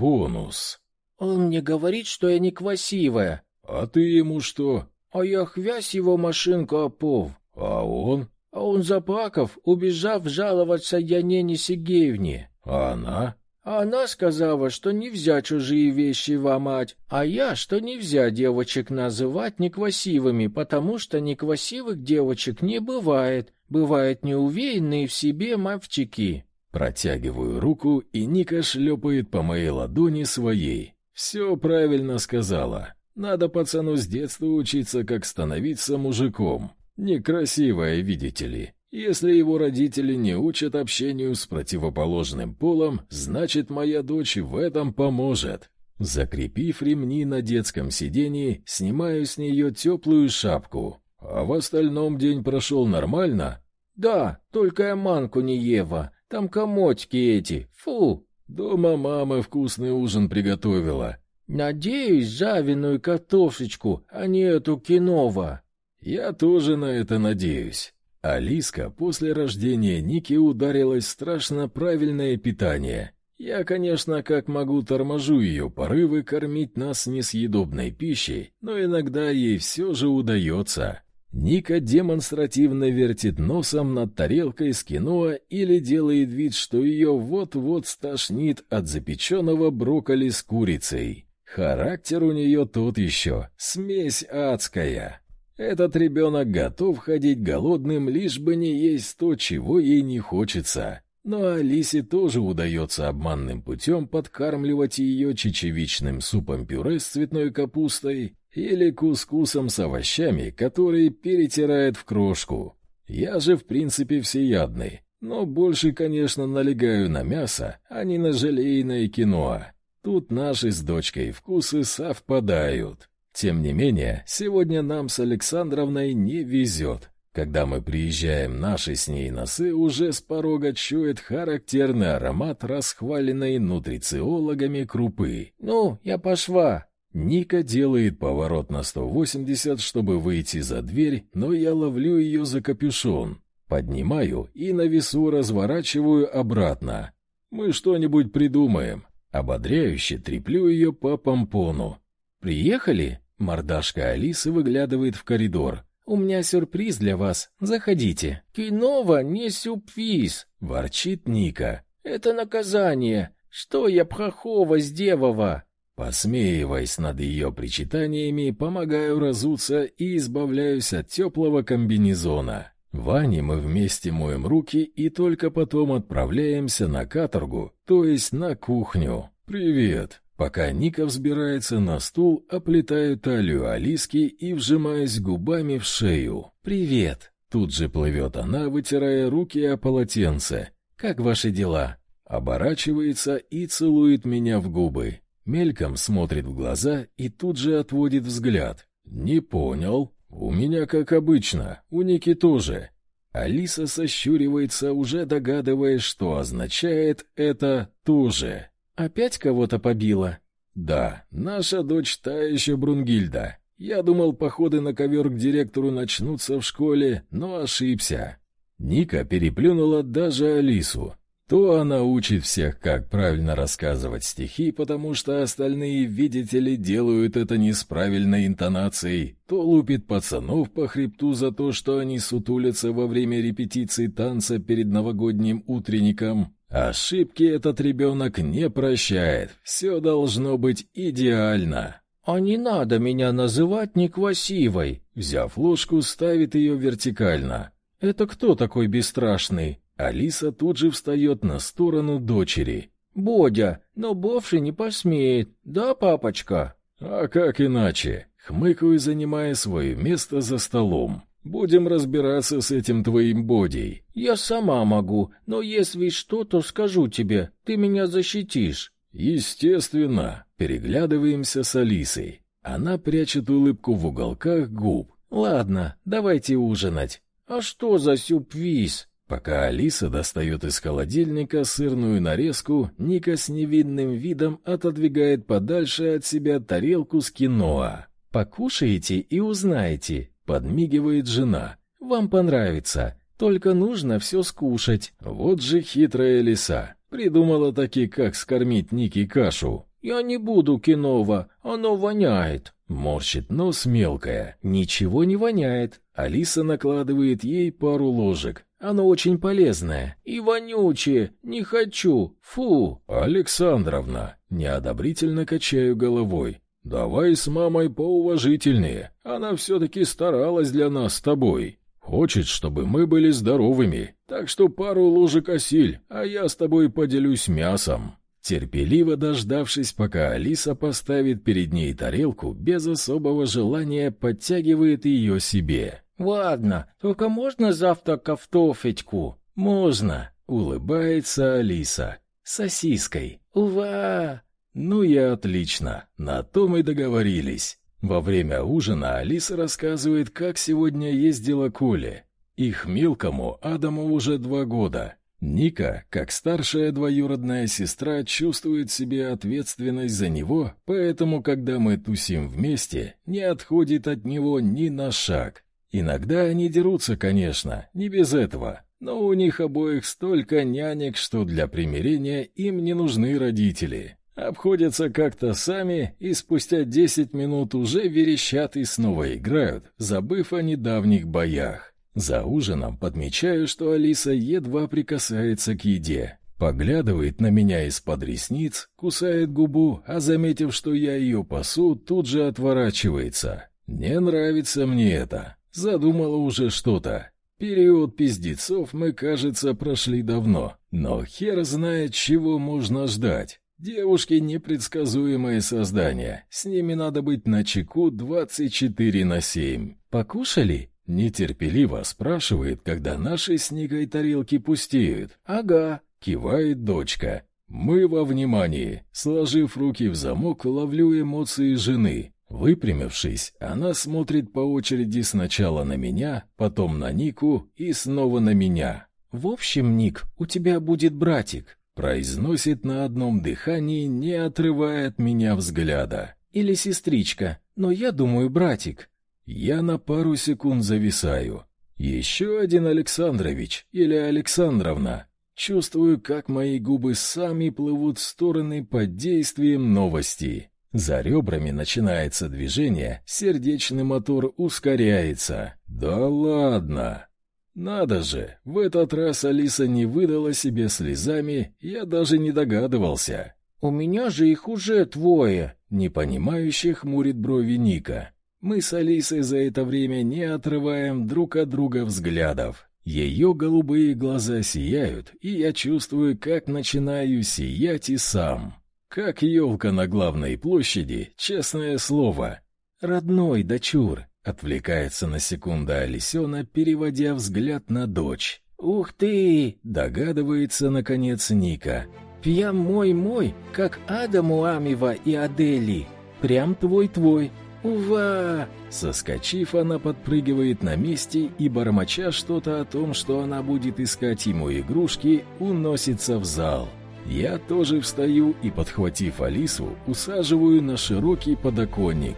бонус. Он мне говорит, что я не красивая. А ты ему что? А я хвязь его машинку опов. А он? А он заплакав, убежав жаловаться Янине Сергеевне. А она? А она сказала, что нельзя чужие вещи ломать, а я, что нельзя девочек называть некрасивыми, потому что некрасивых девочек не бывает, бывают неуверенные в себе мальчики. Протягиваю руку, и Ника шлепает по моей ладони своей. Все правильно сказала. Надо пацану с детства учиться, как становиться мужиком. Некрасивая, видите ли. Если его родители не учат общению с противоположным полом, значит, моя дочь в этом поможет. Закрепив ремни на детском сидении, снимаю с нее теплую шапку. А в остальном день прошел нормально? Да, только я манку не ева. Там комотики эти. Фу. Дома мама вкусный ужин приготовила. Надеюсь, жареную картошечку, а не эту киново. Я тоже на это надеюсь. Алиска после рождения Ники ударилась страшно правильное питание. Я, конечно, как могу торможу ее порывы кормить нас несъедобной пищей, но иногда ей все же удается. Ника демонстративно вертит носом над тарелкой с киноа или делает вид, что ее вот-вот стошнит от запеченного брокколи с курицей. Характер у нее тот еще, смесь адская. Этот ребенок готов ходить голодным, лишь бы не есть то, чего ей не хочется. Но Алисе тоже удается обманным путем подкармливать ее чечевичным супом-пюре с цветной капустой или кускусом с овощами, который перетирает в крошку. Я же, в принципе, всеядный, но больше, конечно, налегаю на мясо, а не на желейное киноа. Тут наши с дочкой вкусы совпадают. Тем не менее, сегодня нам с Александровной не везет. Когда мы приезжаем, наши с ней носы уже с порога чует характерный аромат расхваленной нутрициологами крупы. «Ну, я пошла!» Ника делает поворот на 180, чтобы выйти за дверь, но я ловлю ее за капюшон. Поднимаю и на весу разворачиваю обратно. «Мы что-нибудь придумаем». Ободряюще треплю ее по помпону. «Приехали?» Мордашка Алисы выглядывает в коридор. «У меня сюрприз для вас. Заходите». «Кинова не сюрприз», — ворчит Ника. «Это наказание. Что я плохого сделала?» Посмеиваясь над ее причитаниями, помогаю разуться и избавляюсь от теплого комбинезона. Ване мы вместе моем руки и только потом отправляемся на каторгу, то есть на кухню. «Привет!» Пока Ника взбирается на стул, оплетаю талию Алиски и вжимаясь губами в шею. «Привет!» Тут же плывет она, вытирая руки о полотенце. «Как ваши дела?» Оборачивается и целует меня в губы. Мельком смотрит в глаза и тут же отводит взгляд. «Не понял. У меня как обычно, у Ники тоже». Алиса сощуривается, уже догадываясь, что означает это «тоже». Опять кого-то побила? Да, наша дочь та еще Брунгильда. Я думал, походы на ковер к директору начнутся в школе, но ошибся. Ника переплюнула даже Алису. То она учит всех, как правильно рассказывать стихи, потому что остальные, видите ли, делают это не с правильной интонацией, то лупит пацанов по хребту за то, что они сутулятся во время репетиции танца перед новогодним утренником, Ошибки этот ребенок не прощает. Все должно быть идеально. А не надо меня называть некрасивой. Взяв ложку, ставит ее вертикально. Это кто такой бесстрашный? Алиса тут же встает на сторону дочери. Бодя, но Бовши не посмеет. Да, папочка? А как иначе? Хмыкаю, занимая свое место за столом. Будем разбираться с этим твоим бодей. Я сама могу, но если что, то скажу тебе. Ты меня защитишь. Естественно. Переглядываемся с Алисой. Она прячет улыбку в уголках губ. Ладно, давайте ужинать. А что за сюрприз? Пока Алиса достает из холодильника сырную нарезку, Ника с невинным видом отодвигает подальше от себя тарелку с киноа. Покушаете и узнаете, Подмигивает жена. Вам понравится. Только нужно все скушать. Вот же хитрая лиса. Придумала таки, как скормить Нике кашу. «Я не буду киново, оно воняет». Морщит нос мелкая. «Ничего не воняет». Алиса накладывает ей пару ложек. «Оно очень полезное». «И вонючее. Не хочу. Фу». «Александровна». Неодобрительно качаю головой. «Давай с мамой поуважительнее. Она все-таки старалась для нас с тобой. Хочет, чтобы мы были здоровыми. Так что пару ложек осиль, а я с тобой поделюсь мясом». Терпеливо дождавшись, пока Алиса поставит перед ней тарелку, без особого желания подтягивает ее себе. «Ладно, только можно завтра картофельку?» «Можно», — улыбается Алиса. «Сосиской». «Ува!» «Ну и отлично, на том и договорились». Во время ужина Алиса рассказывает, как сегодня ездила Коля. Их мелкому Адаму уже два года, Ника, как старшая двоюродная сестра, чувствует себе ответственность за него, поэтому, когда мы тусим вместе, не отходит от него ни на шаг. Иногда они дерутся, конечно, не без этого, но у них обоих столько нянек, что для примирения им не нужны родители. Обходятся как-то сами и спустя десять минут уже верещат и снова играют, забыв о недавних боях. За ужином подмечаю, что Алиса едва прикасается к еде. Поглядывает на меня из-под ресниц, кусает губу, а заметив, что я ее пасу, тут же отворачивается. Не нравится мне это. Задумала уже что-то. Период пиздецов мы, кажется, прошли давно. Но хер знает, чего можно ждать. Девушки — непредсказуемые создания. С ними надо быть начеку 24 на 7. Покушали? Нетерпеливо спрашивает, когда наши с Никой тарелки пустеют. «Ага», — кивает дочка. Мы во внимании. Сложив руки в замок, ловлю эмоции жены. Выпрямившись, она смотрит по очереди сначала на меня, потом на Нику и снова на меня. «В общем, Ник, у тебя будет братик», — произносит на одном дыхании, не отрывая от меня взгляда. «Или сестричка, но я думаю, братик». Я на пару секунд зависаю. Еще один Александрович или Александровна. Чувствую, как мои губы сами плывут в стороны под действием новости. За ребрами начинается движение, сердечный мотор ускоряется. Да ладно! Надо же, в этот раз Алиса не выдала себе слезами, я даже не догадывался. «У меня же их уже двое!» Непонимающе хмурит брови Ника. Мы с Алисой за это время не отрываем друг от друга взглядов. Ее голубые глаза сияют, и я чувствую, как начинаю сиять и сам. Как елка на главной площади, честное слово. «Родной, дочур!» — отвлекается на секунду Алисена, переводя взгляд на дочь. «Ух ты!» — догадывается, наконец, Ника. «Прям мой-мой, как Адаму Амива и Адели. Прям твой-твой. «Ува!» Соскочив, она подпрыгивает на месте и, бормоча что-то о том, что она будет искать ему игрушки, уносится в зал. Я тоже встаю и, подхватив Алису, усаживаю на широкий подоконник.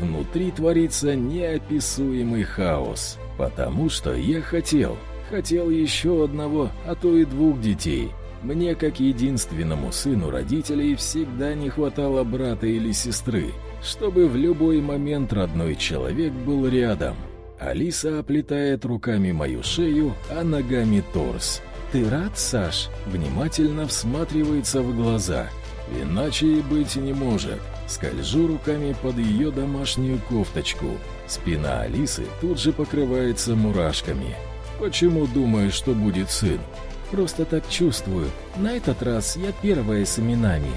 Внутри творится неописуемый хаос, потому что я хотел, хотел еще одного, а то и двух детей. Мне, как единственному сыну родителей, всегда не хватало брата или сестры чтобы в любой момент родной человек был рядом. Алиса оплетает руками мою шею, а ногами торс. «Ты рад, Саш?» Внимательно всматривается в глаза. Иначе и быть не может. Скольжу руками под ее домашнюю кофточку. Спина Алисы тут же покрывается мурашками. «Почему думаешь, что будет сын?» «Просто так чувствую. На этот раз я первая с именами».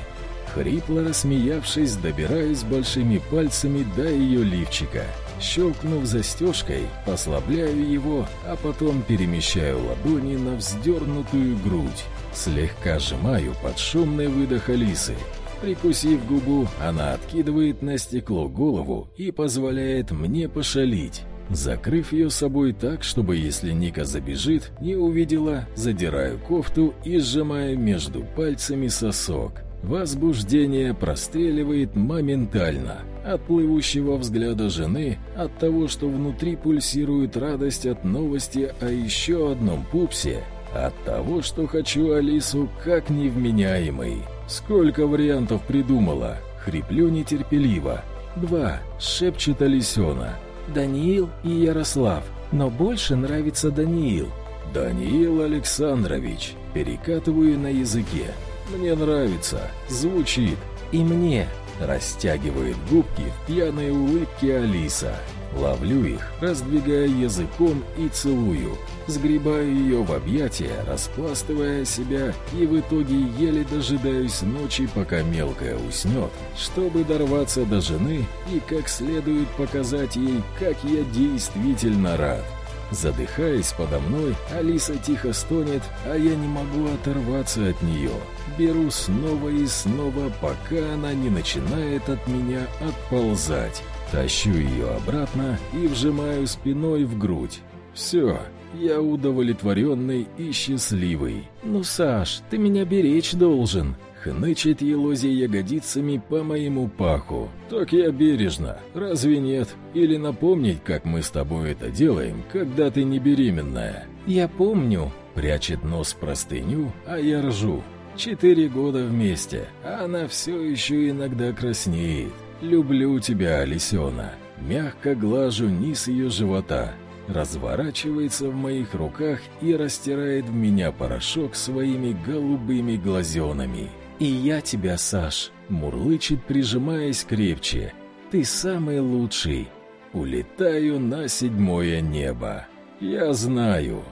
Хрипло рассмеявшись, добираюсь большими пальцами до ее лифчика. Щелкнув застежкой, послабляю его, а потом перемещаю ладони на вздернутую грудь. Слегка сжимаю под шумный выдох Алисы. Прикусив губу, она откидывает на стекло голову и позволяет мне пошалить. Закрыв ее собой так, чтобы если Ника забежит, не увидела, задираю кофту и сжимаю между пальцами сосок. Возбуждение простреливает моментально. От плывущего взгляда жены, от того, что внутри пульсирует радость от новости о еще одном пупсе, от того, что хочу Алису как невменяемый. Сколько вариантов придумала? Хриплю нетерпеливо. Два, шепчет Алисена. Даниил и Ярослав, но больше нравится Даниил. Даниил Александрович. Перекатываю на языке. Мне нравится. Звучит. И мне. Растягивает губки в пьяной улыбке Алиса. Ловлю их, раздвигая языком и целую. Сгребаю ее в объятия, распластывая себя, и в итоге еле дожидаюсь ночи, пока мелкая уснет, чтобы дорваться до жены и как следует показать ей, как я действительно рад. Задыхаясь подо мной, Алиса тихо стонет, а я не могу оторваться от нее. Беру снова и снова, пока она не начинает от меня отползать. Тащу ее обратно и вжимаю спиной в грудь. Все, я удовлетворенный и счастливый. «Ну, Саш, ты меня беречь должен», Хнычет елозя ягодицами по моему паху. Так я бережно, разве нет? Или напомнить, как мы с тобой это делаем, когда ты не беременная? Я помню. Прячет нос в простыню, а я ржу. Четыре года вместе, а она все еще иногда краснеет. Люблю тебя, Алисена. Мягко глажу низ ее живота. Разворачивается в моих руках и растирает в меня порошок своими голубыми глазенами. «И я тебя, Саш», — мурлычет, прижимаясь крепче. «Ты самый лучший». Улетаю на седьмое небо. Я знаю,